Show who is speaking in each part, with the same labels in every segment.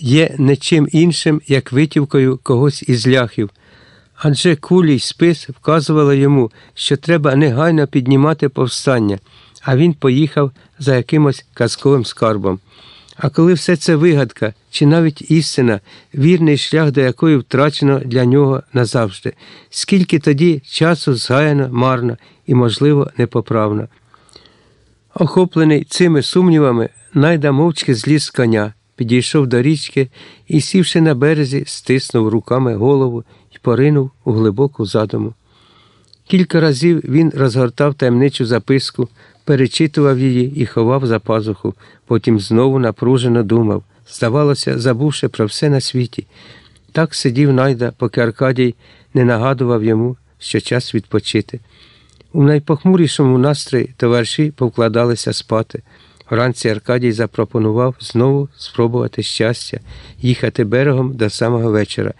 Speaker 1: є не чим іншим, як витівкою когось із ляхів. Адже кулій спис вказувала йому, що треба негайно піднімати повстання, а він поїхав за якимось казковим скарбом. А коли все це вигадка чи навіть істина, вірний шлях до якої втрачено для нього назавжди, скільки тоді часу згаяно марно і, можливо, непоправно. Охоплений цими сумнівами, найда мовчки зліз коня, підійшов до річки і, сівши на березі, стиснув руками голову і поринув у глибоку задуму. Кілька разів він розгортав таємничу записку, перечитував її і ховав за пазуху, потім знову напружено думав, здавалося, забувши про все на світі. Так сидів найда, поки Аркадій не нагадував йому, що час відпочити. У найпохмурішому настрої товариші повкладалися спати. Вранці Аркадій запропонував знову спробувати щастя, їхати берегом до самого вечора.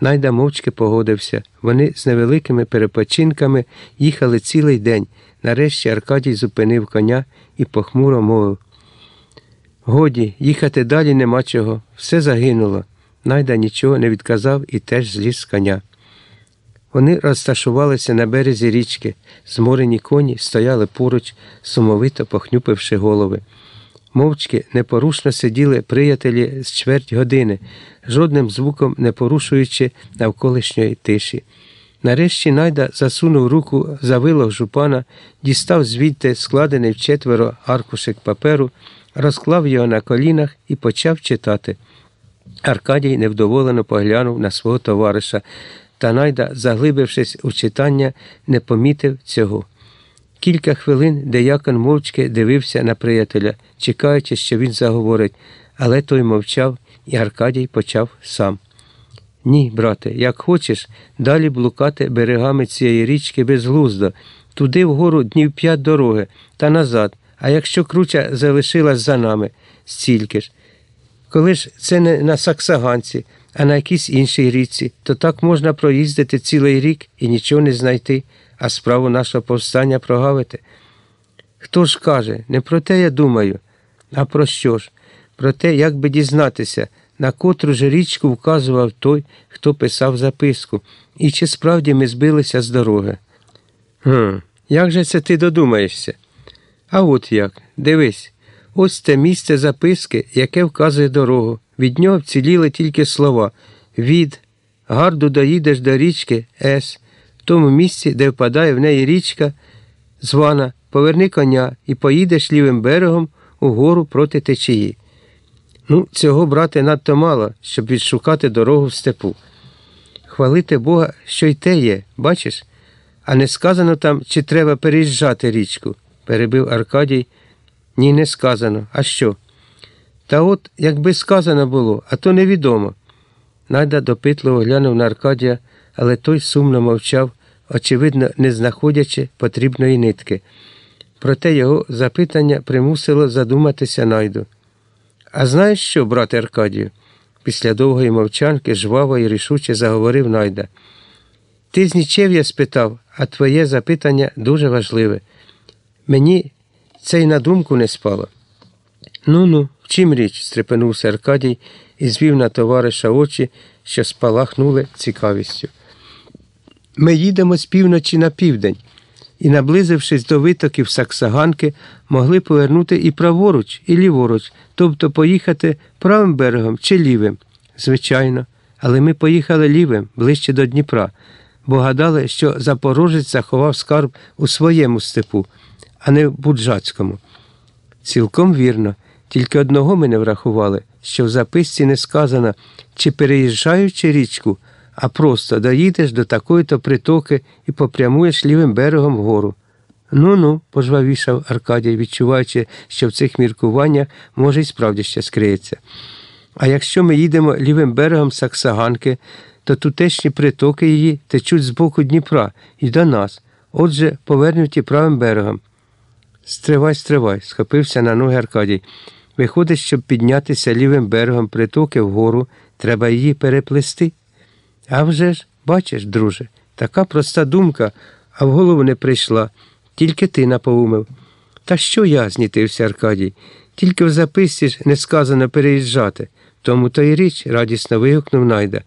Speaker 1: Найда мовчки погодився. Вони з невеликими перепочинками їхали цілий день. Нарешті Аркадій зупинив коня і похмуро мовив. Годі, їхати далі нема чого, все загинуло. Найда нічого не відказав і теж зліз з коня. Вони розташувалися на березі річки, зморені коні стояли поруч, сумовито похнюпивши голови. Мовчки непорушно сиділи приятелі з чверть години, жодним звуком не порушуючи навколишньої тиші. Нарешті найда засунув руку за вилог жупана, дістав звідти складений в четверо аркушик паперу, розклав його на колінах і почав читати. Аркадій невдоволено поглянув на свого товариша, та найда, заглибившись у читання, не помітив цього. Кілька хвилин деякон мовчки дивився на приятеля, чекаючи, що він заговорить, але той мовчав, і Аркадій почав сам. Ні, брате, як хочеш, далі блукати берегами цієї річки безглуздо, туди вгору днів п'ять дороги та назад, а якщо круча залишилась за нами, стільки ж. Коли ж це не на Саксаганці, а на якійсь іншій річці, то так можна проїздити цілий рік і нічого не знайти, а справу нашого повстання прогавити. Хто ж каже, не про те я думаю, а про що ж? Про те, як би дізнатися, на котру ж річку вказував той, хто писав записку, і чи справді ми збилися з дороги. Гм, як же це ти додумаєшся? А от як, дивись, ось це місце записки, яке вказує дорогу. Від нього вціліли тільки слова від, гарду доїдеш до річки С, в тому місці, де впадає в неї річка, звана, поверни коня і поїдеш лівим берегом угору проти течії. Ну, цього, брате, надто мало, щоб відшукати дорогу в степу. Хвалити Бога, що й те є, бачиш? А не сказано там, чи треба переїжджати річку, перебив Аркадій. Ні, не сказано. А що? Та от, якби сказано було, а то невідомо. Найда допитливо глянув на Аркадія, але той сумно мовчав, очевидно, не знаходячи потрібної нитки. Проте його запитання примусило задуматися найду. А знаєш що, брате Аркадію? Після довгої мовчанки жваво і рішуче заговорив найда. Ти з нічев'я спитав, а твоє запитання дуже важливе. Мені це й на думку не спало. Ну ну, в чим річ? стрепенувся Аркадій і звів на товариша очі, що спалахнули цікавістю. Ми їдемо з півночі на південь і, наблизившись до витоків Саксаганки, могли повернути і праворуч, і ліворуч, тобто поїхати правим берегом чи лівим. Звичайно, але ми поїхали лівим, ближче до Дніпра, бо гадали, що Запорожець заховав скарб у своєму степу, а не Буджацькому. Цілком вірно, тільки одного ми не врахували, що в записці не сказано, чи переїжджаючи річку, а просто доїдеш до такої-то притоки і попрямуєш лівим берегом вгору. Ну ну, пожвавішав Аркадій, відчуваючи, що в цих міркуваннях може й справді ще скриється. А якщо ми їдемо лівим берегом Саксаганки, то тутешні притоки її течуть з боку Дніпра і до нас, отже, повернуті правим берегом. Стривай, стривай, схопився на ноги Аркадій. Виходить, щоб піднятися лівим берегом притоки вгору, треба її переплести. А вже ж, бачиш, друже, така проста думка, а в голову не прийшла. Тільки ти напоумив. Та що я, знітився Аркадій, тільки в записці ж не сказано переїжджати. тому то й річ, радісно вигукнув Найда.